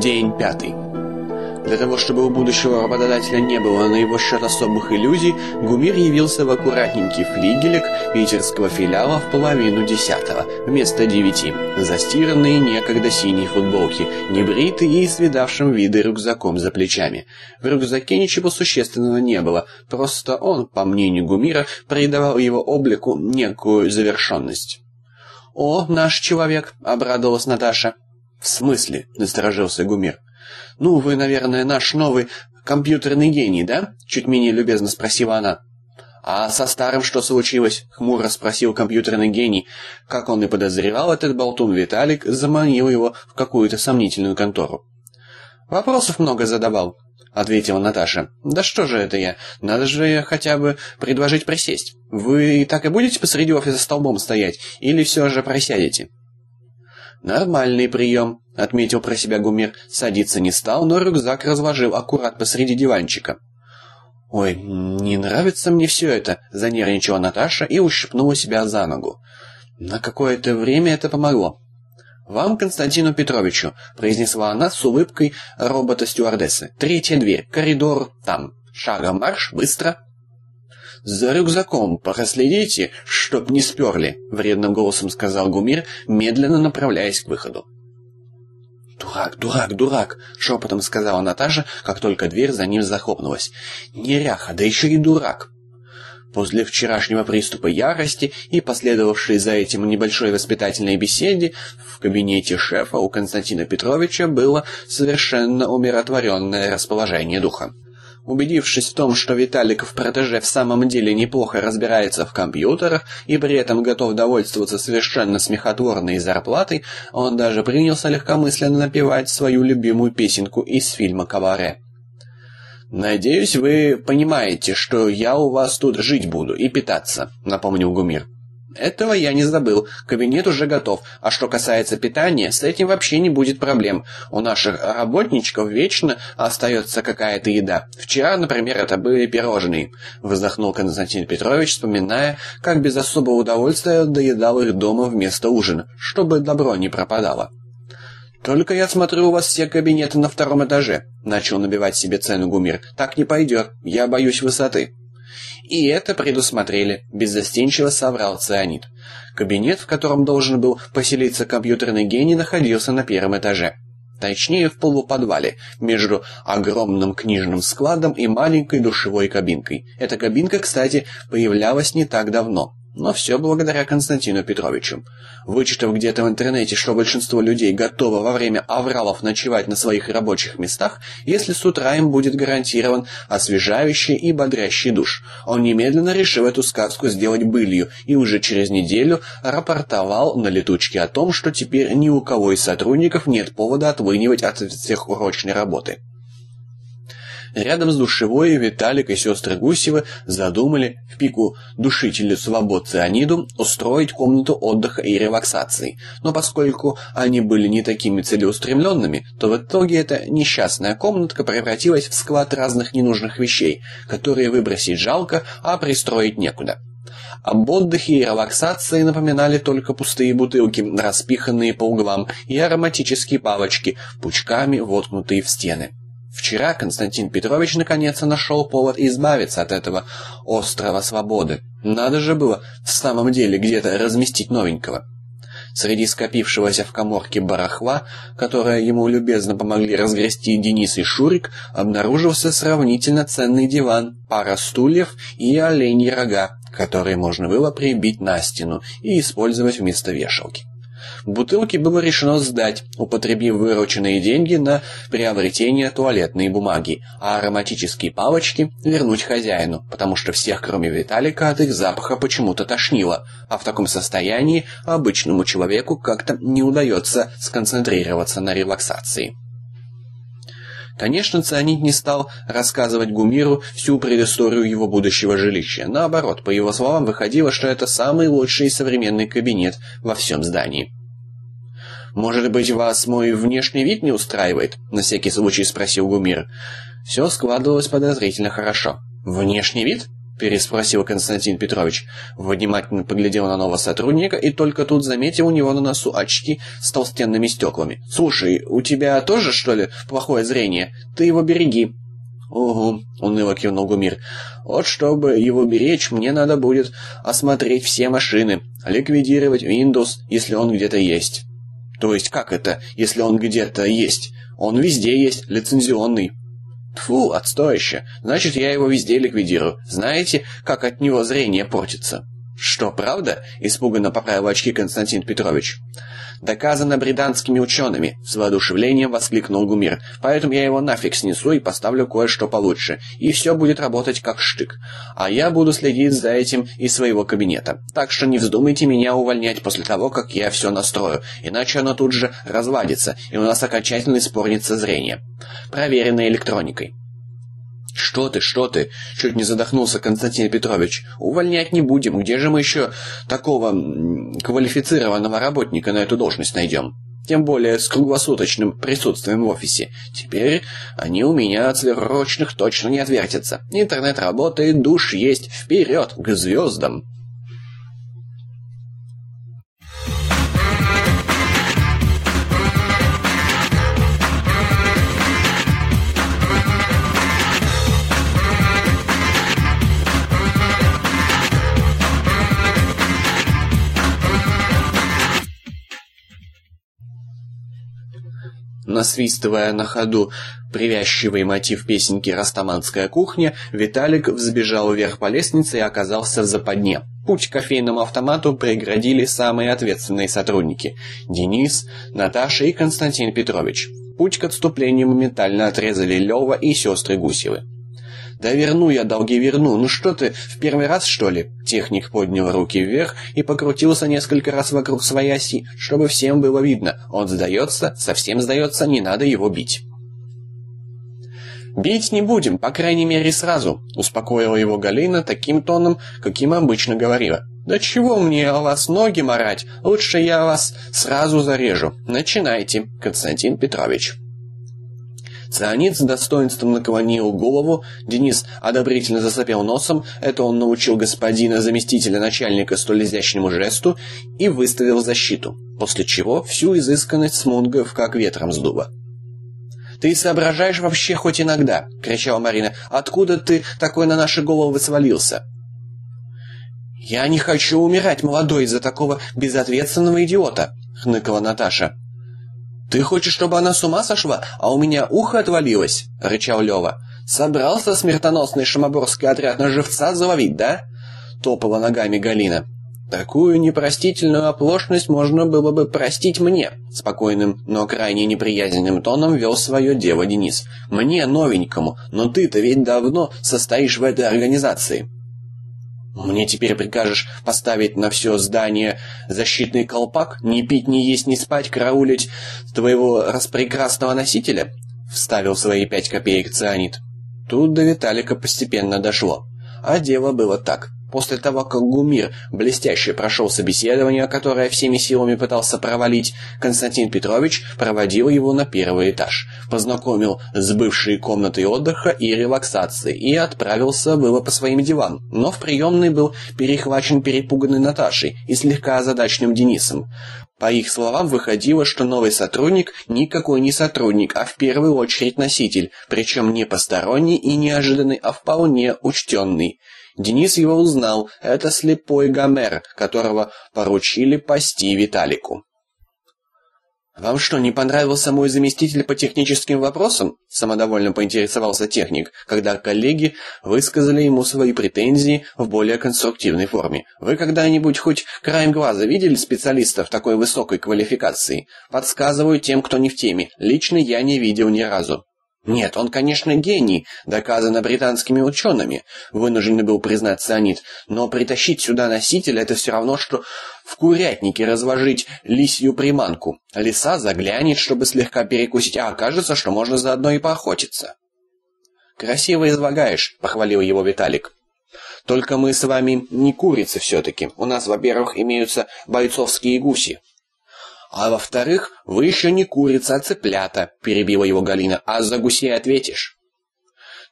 День пятый. Для того, чтобы у будущего работодателя не было на его счет особых иллюзий, Гумир явился в аккуратненький флигелек питерского филиала в половину десятого, вместо девяти. Застиранные некогда синие футболки, небритый и с видавшим виды рюкзаком за плечами. В рюкзаке ничего существенного не было, просто он, по мнению Гумира, придавал его облику некую завершенность. «О, наш человек!» — обрадовалась Наташа. «В смысле?» — насторожился Гумир. «Ну, вы, наверное, наш новый компьютерный гений, да?» — чуть менее любезно спросила она. «А со старым что случилось?» — хмуро спросил компьютерный гений. Как он и подозревал, этот болтун Виталик заманил его в какую-то сомнительную контору. «Вопросов много задавал», — ответила Наташа. «Да что же это я? Надо же хотя бы предложить присесть. Вы так и будете посреди офиса столбом стоять? Или все же присядете?» «Нормальный прием», — отметил про себя Гумир. Садиться не стал, но рюкзак разложил аккурат посреди диванчика. «Ой, не нравится мне все это», — занервничала Наташа и ущипнула себя за ногу. На какое-то время это помогло. «Вам, Константину Петровичу», — произнесла она с улыбкой робота-стюардессы. «Третья дверь, коридор там. Шагом марш, быстро». «За рюкзаком проследите, чтоб не сперли», — вредным голосом сказал Гумир, медленно направляясь к выходу. «Дурак, дурак, дурак!» — шепотом сказала Наташа, как только дверь за ним захлопнулась. «Неряха, да еще и дурак!» После вчерашнего приступа ярости и последовавшей за этим небольшой воспитательной беседе в кабинете шефа у Константина Петровича было совершенно умиротворенное расположение духа. Убедившись в том, что Виталик в протеже в самом деле неплохо разбирается в компьютерах и при этом готов довольствоваться совершенно смехотворной зарплатой, он даже принялся легкомысленно напевать свою любимую песенку из фильма «Кабаре». «Надеюсь, вы понимаете, что я у вас тут жить буду и питаться», — напомнил Гумир. Этого я не забыл. Кабинет уже готов. А что касается питания, с этим вообще не будет проблем. У наших работничков вечно остается какая-то еда. Вчера, например, это были пирожные. Вздохнул Константин Петрович, вспоминая, как без особого удовольствия доедал их дома вместо ужина, чтобы добро не пропадало. «Только я смотрю, у вас все кабинеты на втором этаже», — начал набивать себе цену Гумир. «Так не пойдет. Я боюсь высоты». И это предусмотрели, беззастенчиво соврал Цианид. Кабинет, в котором должен был поселиться компьютерный гений, находился на первом этаже. Точнее, в полуподвале, между огромным книжным складом и маленькой душевой кабинкой. Эта кабинка, кстати, появлялась не так давно. Но все благодаря Константину Петровичу. Вычитав где-то в интернете, что большинство людей готово во время авралов ночевать на своих рабочих местах, если с утра им будет гарантирован освежающий и бодрящий душ, он немедленно решил эту сказку сделать былью и уже через неделю рапортовал на летучке о том, что теперь ни у кого из сотрудников нет повода отвынивать от сверхурочной работы. Рядом с душевой Виталик и сестры Гусевы задумали в пику душителю свобод цианиду устроить комнату отдыха и релаксации. Но поскольку они были не такими целеустремленными, то в итоге эта несчастная комнатка превратилась в склад разных ненужных вещей, которые выбросить жалко, а пристроить некуда. Об отдыхе и релаксации напоминали только пустые бутылки, распиханные по углам, и ароматические палочки, пучками воткнутые в стены. Вчера Константин Петрович наконец-то нашел повод избавиться от этого острова свободы. Надо же было в самом деле где-то разместить новенького. Среди скопившегося в коморке барахла, которое ему любезно помогли разгрести Денис и Шурик, обнаружился сравнительно ценный диван, пара стульев и оленьи рога, которые можно было прибить на стену и использовать вместо вешалки. Бутылки было решено сдать, употребив вырученные деньги на приобретение туалетной бумаги, а ароматические палочки вернуть хозяину, потому что всех, кроме Виталика, от их запаха почему-то тошнило, а в таком состоянии обычному человеку как-то не удается сконцентрироваться на релаксации. Конечно, Цианид не стал рассказывать Гумиру всю предысторию его будущего жилища. Наоборот, по его словам, выходило, что это самый лучший современный кабинет во всем здании. «Может быть, вас мой внешний вид не устраивает?» — на всякий случай спросил Гумир. Все складывалось подозрительно хорошо. «Внешний вид?» переспросил Константин Петрович. Внимательно поглядел на нового сотрудника и только тут заметил у него на носу очки с толстенными стеклами. «Слушай, у тебя тоже, что ли, плохое зрение? Ты его береги». «Угу», — уныло кивнул Гумир. «Вот чтобы его беречь, мне надо будет осмотреть все машины, ликвидировать Windows, если он где-то есть». «То есть как это, если он где-то есть? Он везде есть, лицензионный». Фу, отстояще. Значит, я его везде ликвидирую. Знаете, как от него зрение портится? Что, правда? Испуганно поправил очки Константин Петрович. Доказано британскими учеными, с воодушевлением воскликнул Гумир. Поэтому я его нафиг снесу и поставлю кое-что получше, и все будет работать как штык. А я буду следить за этим из своего кабинета. Так что не вздумайте меня увольнять после того, как я все настрою, иначе оно тут же развалится, и у нас окончательно испорнится зрение. Проверенной электроникой. «Что ты, что ты?» — чуть не задохнулся Константин Петрович. «Увольнять не будем. Где же мы еще такого квалифицированного работника на эту должность найдем?» Тем более с круглосуточным присутствием в офисе. Теперь они у меня от сверхурочных точно не отвертятся. Интернет работает, душ есть. Вперед, к звездам!» Насвистывая на ходу привязчивый мотив песенки «Растаманская кухня», Виталик взбежал вверх по лестнице и оказался в западне. Путь к кофейному автомату преградили самые ответственные сотрудники – Денис, Наташа и Константин Петрович. Путь к отступлению моментально отрезали Лёва и сестры Гусевы. «Да верну я долги, верну. Ну что ты, в первый раз, что ли?» Техник поднял руки вверх и покрутился несколько раз вокруг своей оси, чтобы всем было видно. Он сдается, совсем сдается, не надо его бить. «Бить не будем, по крайней мере, сразу», — успокоила его Галина таким тоном, каким обычно говорила. «Да чего мне о вас ноги марать? Лучше я вас сразу зарежу. Начинайте, Константин Петрович». Цианид с достоинством наклонил голову, Денис одобрительно засопел носом, это он научил господина заместителя начальника столь изящному жесту, и выставил защиту, после чего всю изысканность смунгов как ветром сдуло. «Ты соображаешь вообще хоть иногда?» — кричала Марина. «Откуда ты такой на наши головы свалился?» «Я не хочу умирать, молодой, из-за такого безответственного идиота!» — хныкала Наташа. «Ты хочешь, чтобы она с ума сошла, а у меня ухо отвалилось?» — рычал Лёва. «Собрался смертоносный шамоборский отряд на живца заловить, да?» — топала ногами Галина. «Такую непростительную оплошность можно было бы простить мне», — спокойным, но крайне неприязненным тоном вел свое дело Денис. «Мне, новенькому, но ты-то ведь давно состоишь в этой организации». Мне теперь прикажешь поставить на все здание защитный колпак, не пить, не есть, не спать, караулить твоего распрекрасного носителя?» Вставил свои пять копеек цианид. Тут до Виталика постепенно дошло. А дело было так. После того, как Гумир блестяще прошел собеседование, которое всеми силами пытался провалить, Константин Петрович проводил его на первый этаж, познакомил с бывшей комнатой отдыха и релаксации и отправился было по своим делам, но в приемной был перехвачен перепуганной Наташей и слегка озадаченным Денисом. По их словам, выходило, что новый сотрудник никакой не сотрудник, а в первую очередь носитель, причем не посторонний и неожиданный, а вполне учтенный. Денис его узнал. Это слепой Гомер, которого поручили пасти Виталику. «Вам что, не понравился мой заместитель по техническим вопросам?» Самодовольно поинтересовался техник, когда коллеги высказали ему свои претензии в более конструктивной форме. «Вы когда-нибудь хоть краем глаза видели специалистов такой высокой квалификации? Подсказываю тем, кто не в теме. Лично я не видел ни разу». Нет, он, конечно, гений, доказано британскими учеными, вынужден был признать Цианид, но притащить сюда носитель это все равно, что в курятнике разложить лисью приманку. Лиса заглянет, чтобы слегка перекусить, а окажется, что можно заодно и поохотиться. «Красиво излагаешь», — похвалил его Виталик. «Только мы с вами не курицы все-таки. У нас, во-первых, имеются бойцовские гуси. А во-вторых, вы еще не курица, а цыплята, перебила его Галина. А за гусей ответишь.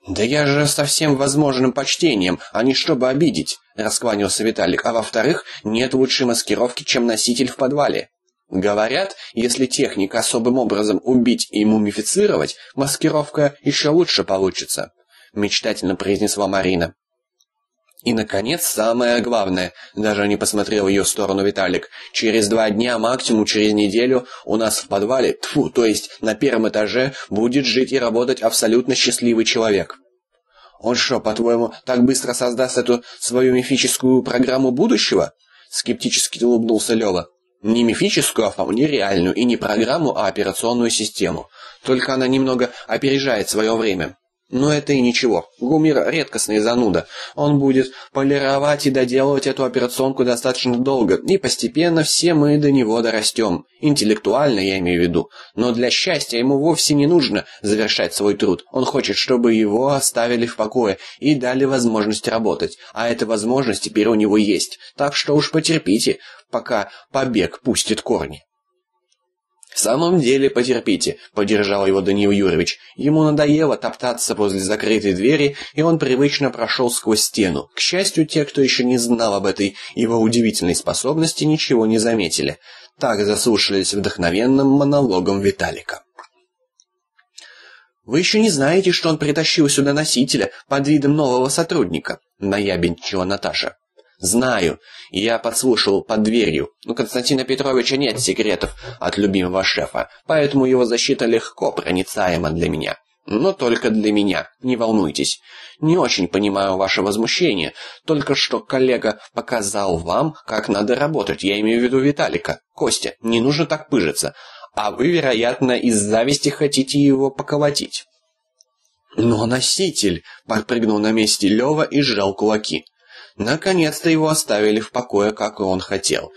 «Да я же со всем возможным почтением, а не чтобы обидеть», — раскланялся Виталик. «А во-вторых, нет лучшей маскировки, чем носитель в подвале». Говорят, если техник особым образом убить и мумифицировать, маскировка еще лучше получится, мечтательно произнесла Марина. И, наконец, самое главное, даже не посмотрел в ее сторону Виталик, через два дня, максимум через неделю, у нас в подвале, тфу, то есть на первом этаже, будет жить и работать абсолютно счастливый человек. Он что, по-твоему, так быстро создаст эту свою мифическую программу будущего? Скептически улыбнулся Лёва. Не мифическую, а вполне реальную, и не программу, а операционную систему. Только она немного опережает свое время. Но это и ничего. Гумир редкостный зануда. Он будет полировать и доделывать эту операционку достаточно долго, и постепенно все мы до него дорастем. Интеллектуально, я имею в виду. Но для счастья ему вовсе не нужно завершать свой труд. Он хочет, чтобы его оставили в покое и дали возможность работать. А эта возможность теперь у него есть. Так что уж потерпите, пока побег пустит корни. «В самом деле потерпите», — поддержал его Даниил Юрьевич. Ему надоело топтаться возле закрытой двери, и он привычно прошел сквозь стену. К счастью, те, кто еще не знал об этой его удивительной способности, ничего не заметили. Так заслушались вдохновенным монологом Виталика. «Вы еще не знаете, что он притащил сюда носителя под видом нового сотрудника», — наябенчила Наташа. Знаю, я подслушал под дверью. У Константина Петровича нет секретов от любимого шефа, поэтому его защита легко проницаема для меня. Но только для меня, не волнуйтесь. Не очень понимаю ваше возмущение. Только что коллега показал вам, как надо работать. Я имею в виду Виталика. Костя, не нужно так пыжиться. А вы, вероятно, из зависти хотите его поколотить. Но носитель подпрыгнул на месте Лева и сжал кулаки. Наконец-то его оставили в покое, как и он хотел.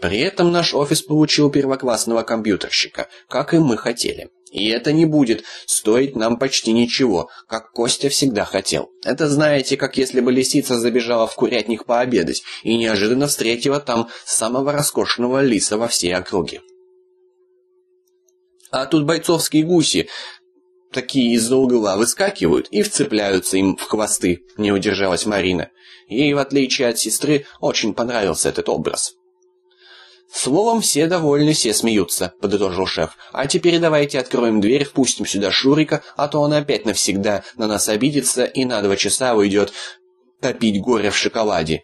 При этом наш офис получил первоклассного компьютерщика, как и мы хотели. И это не будет стоить нам почти ничего, как Костя всегда хотел. Это знаете, как если бы лисица забежала в курятник пообедать и неожиданно встретила там самого роскошного лиса во всей округе. А тут бойцовские гуси такие из-за угла выскакивают и вцепляются им в хвосты, не удержалась Марина. Ей, в отличие от сестры, очень понравился этот образ. «Словом, все довольны, все смеются», — подытожил шеф. «А теперь давайте откроем дверь, впустим сюда Шурика, а то он опять навсегда на нас обидится и на два часа уйдет топить горе в шоколаде.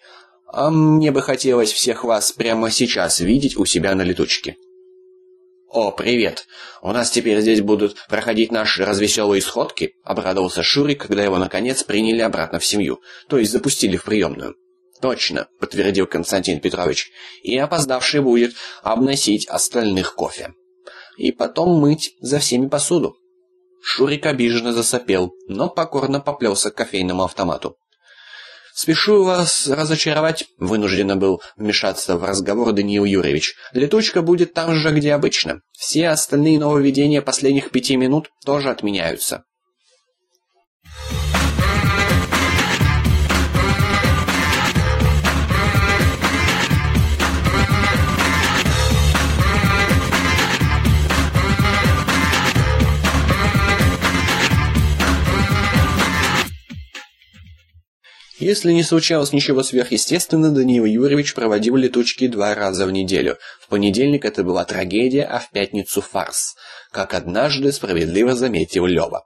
А мне бы хотелось всех вас прямо сейчас видеть у себя на летучке». «О, привет! У нас теперь здесь будут проходить наши развеселые сходки?» — обрадовался Шурик, когда его, наконец, приняли обратно в семью, то есть запустили в приемную. «Точно», — подтвердил Константин Петрович, — «и опоздавший будет обносить остальных кофе. И потом мыть за всеми посуду». Шурик обиженно засопел, но покорно поплелся к кофейному автомату. «Спешу вас разочаровать», — вынужденно был вмешаться в разговор Даниил Юрьевич. «Летучка будет там же, где обычно. Все остальные нововведения последних пяти минут тоже отменяются». Если не случалось ничего сверхъестественного, Даниил Юрьевич проводил летучки два раза в неделю. В понедельник это была трагедия, а в пятницу фарс, как однажды справедливо заметил Лёва.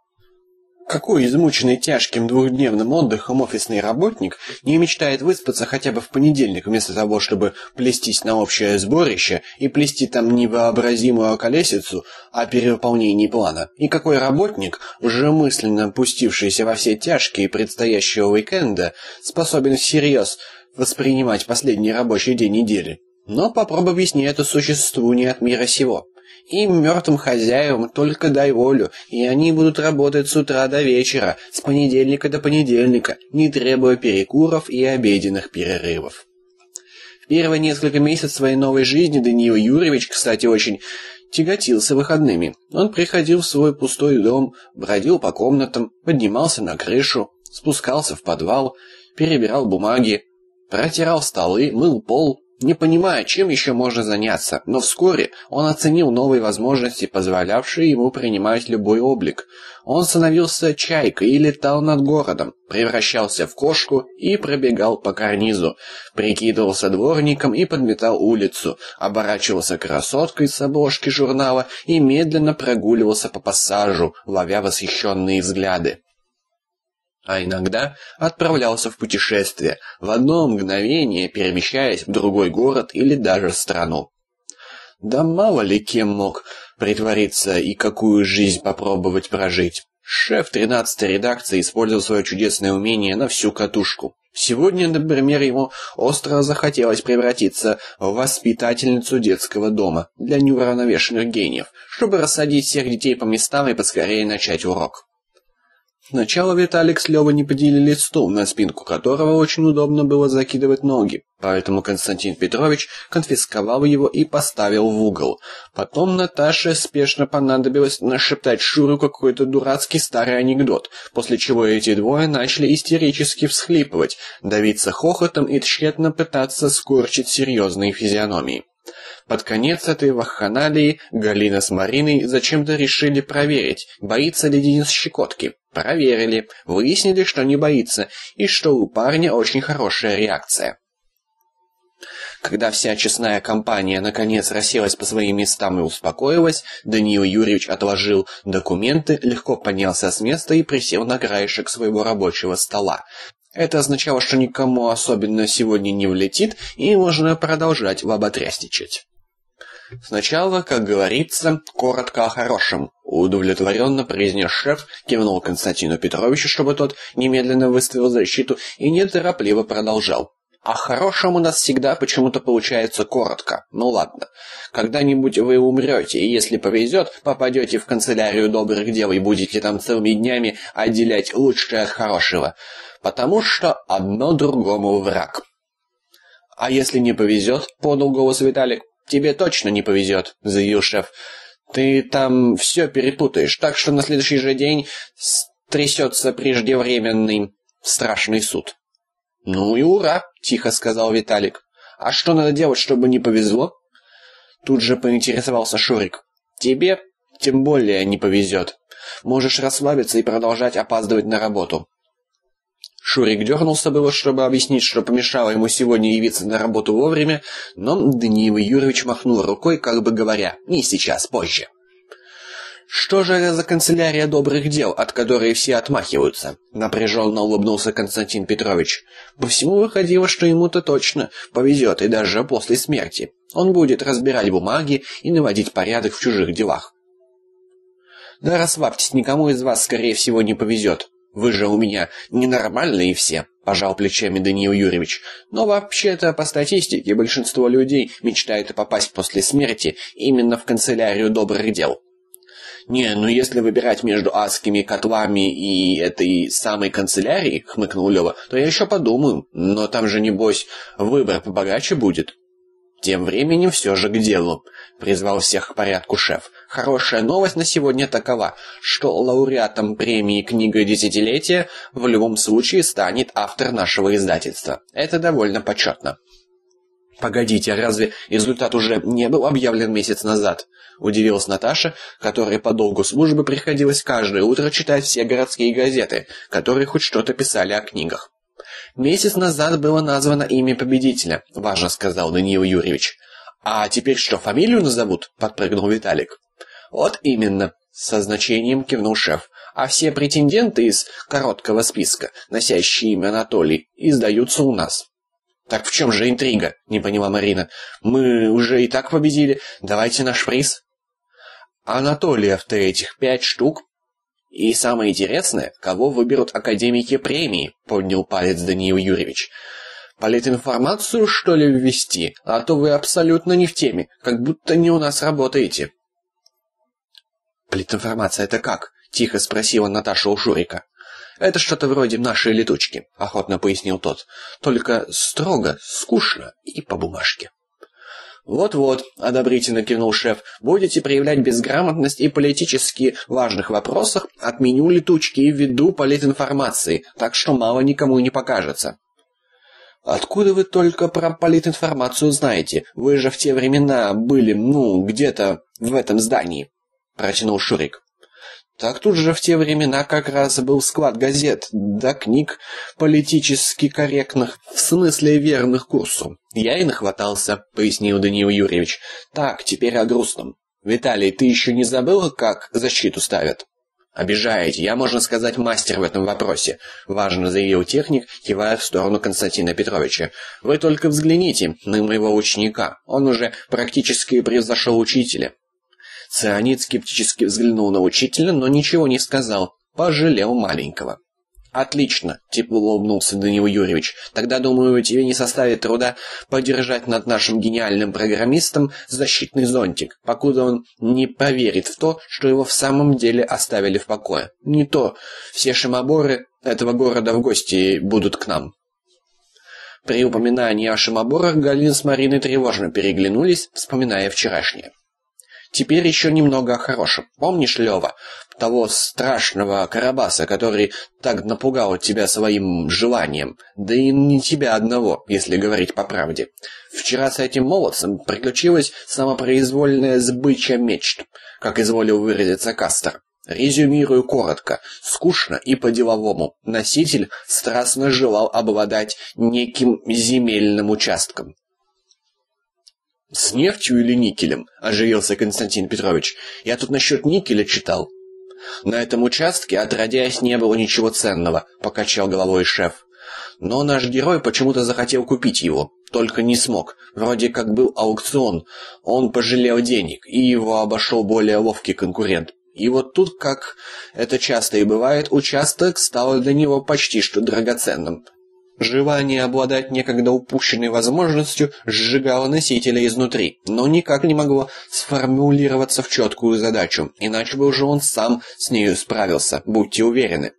Какой измученный тяжким двухдневным отдыхом офисный работник не мечтает выспаться хотя бы в понедельник, вместо того, чтобы плестись на общее сборище и плести там невообразимую околесицу о перевыполнении плана? И какой работник, уже мысленно пустившийся во все тяжкие предстоящего уикенда, способен всерьез воспринимать последний рабочий день недели? Но попробуй объясни это существу не от мира сего. Им, мертвым хозяевам, только дай волю, и они будут работать с утра до вечера, с понедельника до понедельника, не требуя перекуров и обеденных перерывов. В первые несколько месяцев своей новой жизни Даниил Юрьевич, кстати, очень тяготился выходными. Он приходил в свой пустой дом, бродил по комнатам, поднимался на крышу, спускался в подвал, перебирал бумаги, протирал столы, мыл пол, не понимая, чем еще можно заняться, но вскоре он оценил новые возможности, позволявшие ему принимать любой облик. Он становился чайкой и летал над городом, превращался в кошку и пробегал по карнизу, прикидывался дворником и подметал улицу, оборачивался красоткой с обложки журнала и медленно прогуливался по пассажу, ловя восхищенные взгляды а иногда отправлялся в путешествие, в одно мгновение перемещаясь в другой город или даже страну. Да мало ли кем мог притвориться и какую жизнь попробовать прожить. Шеф 13-й редакции использовал свое чудесное умение на всю катушку. Сегодня, например, ему остро захотелось превратиться в воспитательницу детского дома для неуравновешенных гениев, чтобы рассадить всех детей по местам и поскорее начать урок. Сначала Виталик с Левой не поделили стул, на спинку которого очень удобно было закидывать ноги, поэтому Константин Петрович конфисковал его и поставил в угол. Потом Наташе спешно понадобилось нашептать Шуру какой-то дурацкий старый анекдот, после чего эти двое начали истерически всхлипывать, давиться хохотом и тщетно пытаться скорчить серьезные физиономии. Под конец этой вакханалии Галина с Мариной зачем-то решили проверить, боится ли Денис щекотки. Проверили, выяснили, что не боится, и что у парня очень хорошая реакция. Когда вся честная компания наконец расселась по своим местам и успокоилась, Даниил Юрьевич отложил документы, легко поднялся с места и присел на краешек своего рабочего стола. Это означало, что никому особенно сегодня не влетит, и можно продолжать лоботрясничать. Сначала, как говорится, коротко о хорошем. Удовлетворенно произнес шеф, кивнул Константину Петровичу, чтобы тот немедленно выставил защиту, и неторопливо продолжал. О хорошем у нас всегда почему-то получается коротко. Ну ладно. Когда-нибудь вы умрете, и если повезет, попадете в канцелярию добрых дел и будете там целыми днями отделять лучшее от хорошего. Потому что одно другому враг. А если не повезет, подал голос Виталик, «Тебе точно не повезет», — заявил шеф. «Ты там все перепутаешь, так что на следующий же день трясется преждевременный страшный суд». «Ну и ура!» — тихо сказал Виталик. «А что надо делать, чтобы не повезло?» Тут же поинтересовался Шурик. «Тебе тем более не повезет. Можешь расслабиться и продолжать опаздывать на работу. Шурик дернулся было, чтобы объяснить, что помешало ему сегодня явиться на работу вовремя, но Даниил Юрьевич махнул рукой, как бы говоря, «Не сейчас, позже». «Что же за канцелярия добрых дел, от которой все отмахиваются?» Напряженно улыбнулся Константин Петрович. По всему выходило, что ему-то точно повезет, и даже после смерти. Он будет разбирать бумаги и наводить порядок в чужих делах. «Да расслабьтесь, никому из вас, скорее всего, не повезет. Вы же у меня ненормальные все, пожал плечами Даниил Юрьевич. Но вообще-то по статистике большинство людей мечтают попасть после смерти именно в канцелярию добрых дел. «Не, ну если выбирать между адскими котлами и этой самой канцелярией», — хмыкнул Лёва, — «то я еще подумаю. Но там же, небось, выбор побогаче будет». Тем временем все же к делу, призвал всех к порядку шеф. Хорошая новость на сегодня такова, что лауреатом премии «Книга десятилетия» в любом случае станет автор нашего издательства. Это довольно почетно. «Погодите, а разве результат уже не был объявлен месяц назад?» – удивилась Наташа, которой по долгу службы приходилось каждое утро читать все городские газеты, которые хоть что-то писали о книгах. «Месяц назад было названо имя победителя», – важно сказал Даниил Юрьевич. «А теперь что, фамилию назовут?» – подпрыгнул Виталик. «Вот именно», — со значением кивнул шеф. «А все претенденты из короткого списка, носящие имя Анатолий, издаются у нас». «Так в чем же интрига?» — не поняла Марина. «Мы уже и так победили. Давайте наш приз». «Анатолиев-то этих пять штук». «И самое интересное, кого выберут академики премии», — поднял палец Даниил Юрьевич. «Политинформацию, что ли, ввести? А то вы абсолютно не в теме, как будто не у нас работаете». «Политинформация это как?» — тихо спросила Наташа у Шурика. «Это что-то вроде нашей летучки», — охотно пояснил тот. «Только строго, скучно и по бумажке». «Вот-вот», — одобрительно кивнул шеф, — «будете проявлять безграмотность и политически важных вопросах, отменю летучки и введу политинформации, так что мало никому не покажется». Откуда вы только про политинформацию знаете? Вы же в те времена были, ну, где-то в этом здании, протянул Шурик. Так тут же в те времена как раз был склад газет, да книг политически корректных, в смысле верных курсу. Я и нахватался, пояснил Даниил Юрьевич. Так, теперь о грустном. Виталий, ты еще не забыл, как защиту ставят? «Обижаете. Я, можно сказать, мастер в этом вопросе», — важно заявил техник, кивая в сторону Константина Петровича. «Вы только взгляните на моего ученика. Он уже практически превзошел учителя». Цианид скептически взглянул на учителя, но ничего не сказал. Пожалел маленького. «Отлично!» — тепло улыбнулся Данил Юрьевич. «Тогда, думаю, тебе не составит труда подержать над нашим гениальным программистом защитный зонтик, покуда он не поверит в то, что его в самом деле оставили в покое. Не то все шимоборы этого города в гости будут к нам». При упоминании о шимоборах Галина с Мариной тревожно переглянулись, вспоминая вчерашнее. Теперь еще немного о хорошем. Помнишь, Лева, того страшного Карабаса, который так напугал тебя своим желанием? Да и не тебя одного, если говорить по правде. Вчера с этим молодцем приключилась самопроизвольная сбыча мечт, как изволил выразиться Кастер. Резюмирую коротко, скучно и по-деловому. Носитель страстно желал обладать неким земельным участком. «С нефтью или никелем?» – оживился Константин Петрович. «Я тут насчет никеля читал». «На этом участке, отродясь, не было ничего ценного», – покачал головой шеф. «Но наш герой почему-то захотел купить его, только не смог. Вроде как был аукцион. Он пожалел денег, и его обошел более ловкий конкурент. И вот тут, как это часто и бывает, участок стал для него почти что драгоценным. Желание обладать некогда упущенной возможностью сжигало носителя изнутри, но никак не могло сформулироваться в четкую задачу, иначе бы уже он сам с нею справился, будьте уверены.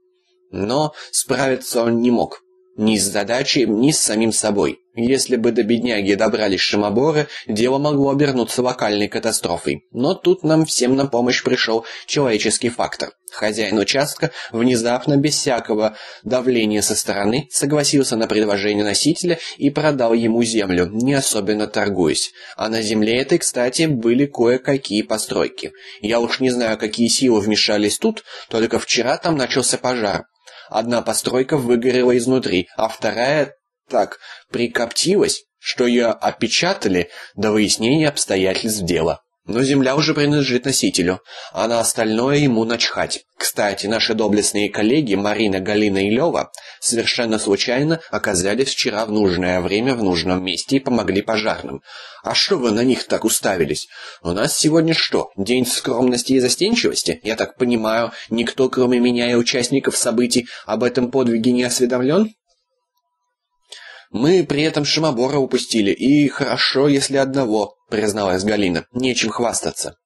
Но справиться он не мог. Ни с задачей, ни с самим собой. Если бы до бедняги добрались шимоборы, дело могло обернуться локальной катастрофой. Но тут нам всем на помощь пришел человеческий фактор. Хозяин участка внезапно, без всякого давления со стороны, согласился на предложение носителя и продал ему землю, не особенно торгуясь. А на земле этой, кстати, были кое-какие постройки. Я уж не знаю, какие силы вмешались тут, только вчера там начался пожар. Одна постройка выгорела изнутри, а вторая так прикоптилась, что ее опечатали до выяснения обстоятельств дела. Но земля уже принадлежит носителю, а на остальное ему начхать. Кстати, наши доблестные коллеги Марина, Галина и Лева совершенно случайно оказались вчера в нужное время в нужном месте и помогли пожарным. А что вы на них так уставились? У нас сегодня что, день скромности и застенчивости? Я так понимаю, никто, кроме меня и участников событий, об этом подвиге не осведомлен? Мы при этом Шимобора упустили, и хорошо, если одного, призналась Галина. Нечем хвастаться.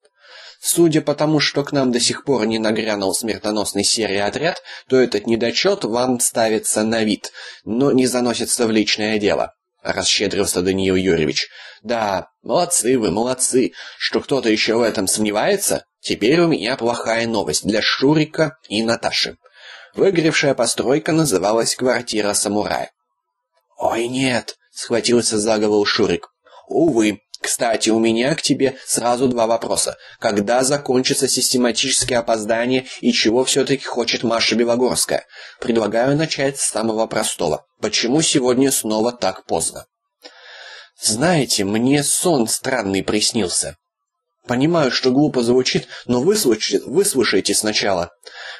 Судя по тому, что к нам до сих пор не нагрянул смертоносный серый отряд, то этот недочет вам ставится на вид, но не заносится в личное дело. Расщедрился Даниил Юрьевич. Да, молодцы вы, молодцы. Что кто-то еще в этом сомневается? Теперь у меня плохая новость для Шурика и Наташи. Выгоревшая постройка называлась «Квартира самурая». «Ой, нет!» — схватился за голову Шурик. «Увы. Кстати, у меня к тебе сразу два вопроса. Когда закончится систематическое опоздание и чего все-таки хочет Маша Белогорская? Предлагаю начать с самого простого. Почему сегодня снова так поздно?» «Знаете, мне сон странный приснился». Понимаю, что глупо звучит, но выслушайте, выслушайте сначала.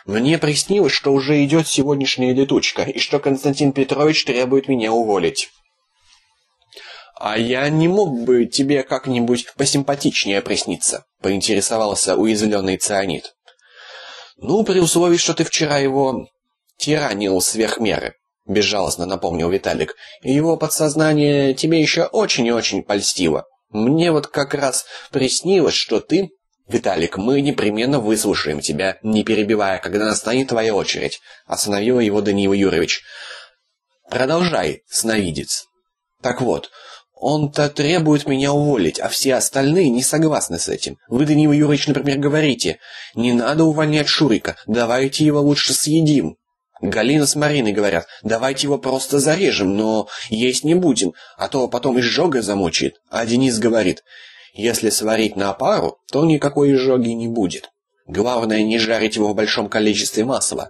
Мне приснилось, что уже идет сегодняшняя летучка, и что Константин Петрович требует меня уволить. А я не мог бы тебе как-нибудь посимпатичнее присниться, поинтересовался уязвленный цианид. Ну, при условии, что ты вчера его тиранил сверх меры, безжалостно напомнил Виталик. Его подсознание тебе еще очень и очень польстило. Мне вот как раз приснилось, что ты... Виталик, мы непременно выслушаем тебя, не перебивая, когда настанет твоя очередь. Остановил его Даниил Юрьевич. Продолжай, сновидец. Так вот, он-то требует меня уволить, а все остальные не согласны с этим. Вы, Даниил Юрьевич, например, говорите, не надо увольнять Шурика, давайте его лучше съедим. Галина с Мариной говорят, давайте его просто зарежем, но есть не будем, а то потом изжога замучает. А Денис говорит, если сварить на пару, то никакой изжоги не будет. Главное не жарить его в большом количестве масла.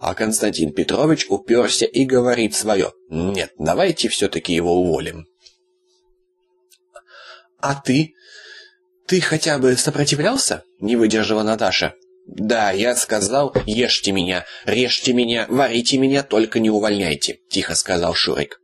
А Константин Петрович уперся и говорит свое. Нет, давайте все-таки его уволим. «А ты? Ты хотя бы сопротивлялся?» — не выдержала Наташа. «Да, я сказал, ешьте меня, режьте меня, варите меня, только не увольняйте», — тихо сказал Шурик.